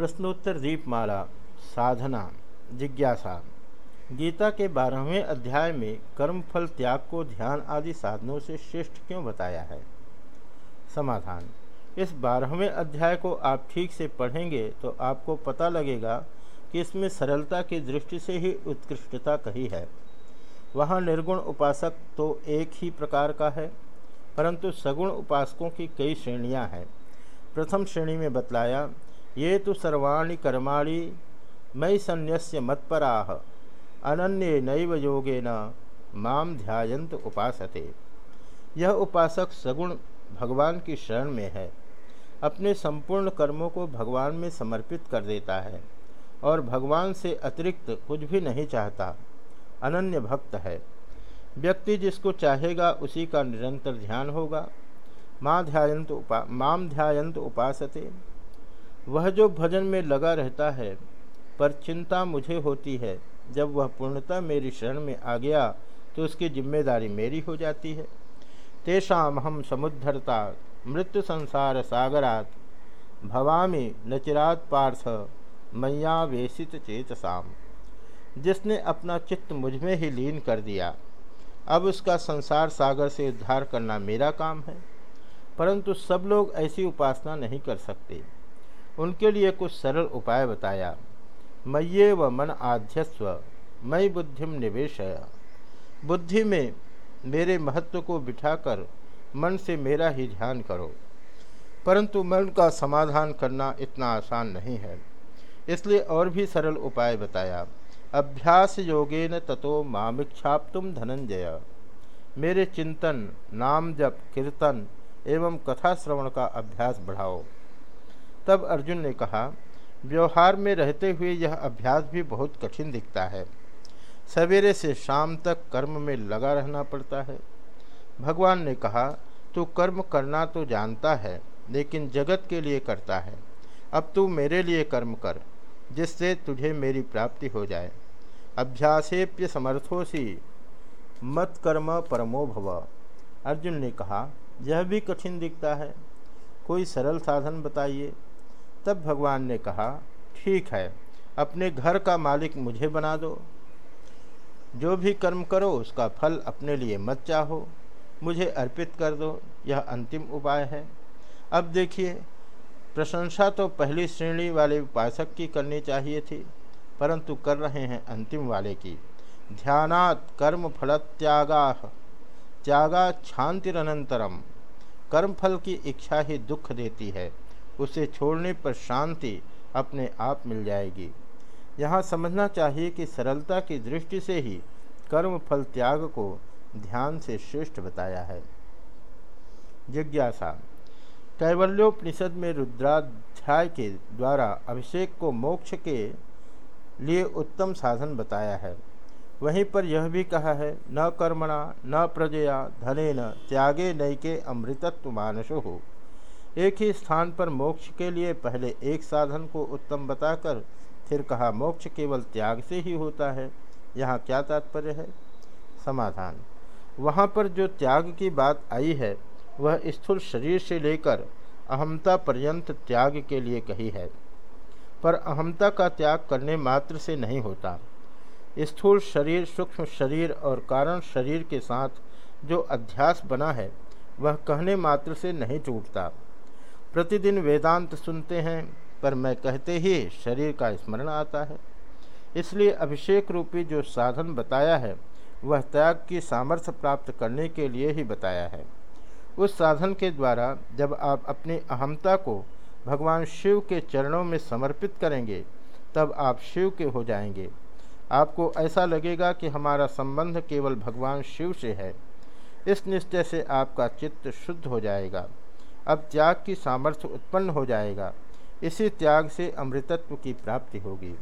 प्रश्नोत्तर दीपमाला, साधना, जिज्ञासा। गीता के बारहवें अध्याय में कर्मफल त्याग को ध्यान आदि साधनों से श्रेष्ठ क्यों बताया है? समाधान। इस बारहवें अध्याय को आप ठीक से पढ़ेंगे तो आपको पता लगेगा कि इसमें सरलता की दृष्टि से ही उत्कृष्टता कही है। वहाँ निर्गुण उपासक तो एक ही प्रकार का है, परंतु सगुण उपासकों की कई श्रेणियाँ हैं। प्रथम श्रेणी में बतलाया ये तो सर्वाणी कर्माणि मई संन्यस्य मत्पराह अनन्य नैव योगेन माम ध्यायंत उपासते। यह उपासक सगुण भगवान की शरण में है। अपने संपूर्ण कर्मों को भगवान में समर्पित कर देता है और भगवान से अतिरिक्त कुछ भी नहीं चाहता। अनन्य भक्त है। व्यक्ति जिसको चाहेगा उसी का निरंतर ध्यान होगा। माँ ध्यायंत उपा माम ध्यायंत उपासते। वह जो भजन में लगा रहता है, पर चिंता मुझे होती है, जब वह पूर्णतः मेरी शरण में आ गया तो उसकी ज़िम्मेदारी मेरी हो जाती है। तेषाम हम समुद्धरता मृत्यु संसार सागरात, भवामी नचिरात पार्थ मैया वेशित चेतसाम। जिसने अपना चित्त मुझमें ही लीन कर दिया, अब उसका संसार सागर से उद्धार करना मेरा काम है, परंतु सब लोग ऐसी उपासना नहीं कर सकते। उनके लिए कुछ सरल उपाय बताया। मये व मन आध्यस्व मई बुद्धिम निवेश बुद्धि में मेरे महत्व को बिठाकर मन से मेरा ही ध्यान करो। परंतु मन का समाधान करना इतना आसान नहीं है। इसलिए और भी सरल उपाय बताया। अभ्यास योगेन ततो मामिक्षाप्तुम धनंजय। मेरे चिंतन, नाम जप, कीर्तन एवं कथा श्रवण का अभ्यास बढ़ाओ। तब अर्जुन ने कहा, व्यवहार में रहते हुए यह अभ्यास भी बहुत कठिन दिखता है। सवेरे से शाम तक कर्म में लगा रहना पड़ता है। भगवान ने कहा, तू कर्म करना तो जानता है, लेकिन जगत के लिए करता है। अब तू मेरे लिए कर्म कर, जिससे तुझे मेरी प्राप्ति हो जाए। अभ्यासेप्य समर्थोसी मत कर्म परमो भव। अर्जुन ने कहा, यह भी कठिन दिखता है। कोई सरल साधन बताइए। तब भगवान ने कहा, ठीक है, अपने घर का मालिक मुझे बना दो। जो भी कर्म करो, उसका फल अपने लिए मत चाहो। मुझे अर्पित कर दो, यह अंतिम उपाय है। अब देखिए, प्रशंसा तो पहली श्रेणी वाले उपासक की करनी चाहिए थी, परंतु कर रहे हैं अंतिम वाले की। ध्यानात् कर्म फल त्यागा त्यागा शांतिरनंतरम कर्म फल की इच्छा ही दुख देती है। उसे छोड़ने पर शांति अपने आप मिल जाएगी। यहाँ समझना चाहिए कि सरलता की दृष्टि से ही कर्म फल त्याग को ध्यान से श्रेष्ठ बताया है। जिज्ञासा। कैवल्योपनिषद में रुद्राध्याय के द्वारा अभिषेक को मोक्ष के लिए उत्तम साधन बताया है। वहीं पर यह भी कहा है, न कर्मणा, न प्रजया धने न त्यागे नैके अमृतत्व मानसो। हो एक ही स्थान पर मोक्ष के लिए पहले एक साधन को उत्तम बताकर फिर कहा, मोक्ष केवल त्याग से ही होता है। यहाँ क्या तात्पर्य है? समाधान। वहाँ पर जो त्याग की बात आई है, वह स्थूल शरीर से लेकर अहमता पर्यंत त्याग के लिए कही है। पर अहमता का त्याग करने मात्र से नहीं होता। स्थूल शरीर, सूक्ष्म शरीर और कारण शरीर के साथ जो अध्यास बना है, वह कहने मात्र से नहीं टूटता। प्रतिदिन वेदांत सुनते हैं, पर मैं कहते ही शरीर का स्मरण आता है। इसलिए अभिषेक रूपी जो साधन बताया है, वह त्याग की सामर्थ्य प्राप्त करने के लिए ही बताया है। उस साधन के द्वारा जब आप अपनी अहमता को भगवान शिव के चरणों में समर्पित करेंगे, तब आप शिव के हो जाएँगे। आपको ऐसा लगेगा कि हमारा संबंध केवल भगवान शिव से है। इस निश्चय से आपका चित्त शुद्ध हो जाएगा। अब त्याग की सामर्थ्य उत्पन्न हो जाएगा। इसी त्याग से अमृतत्व की प्राप्ति होगी।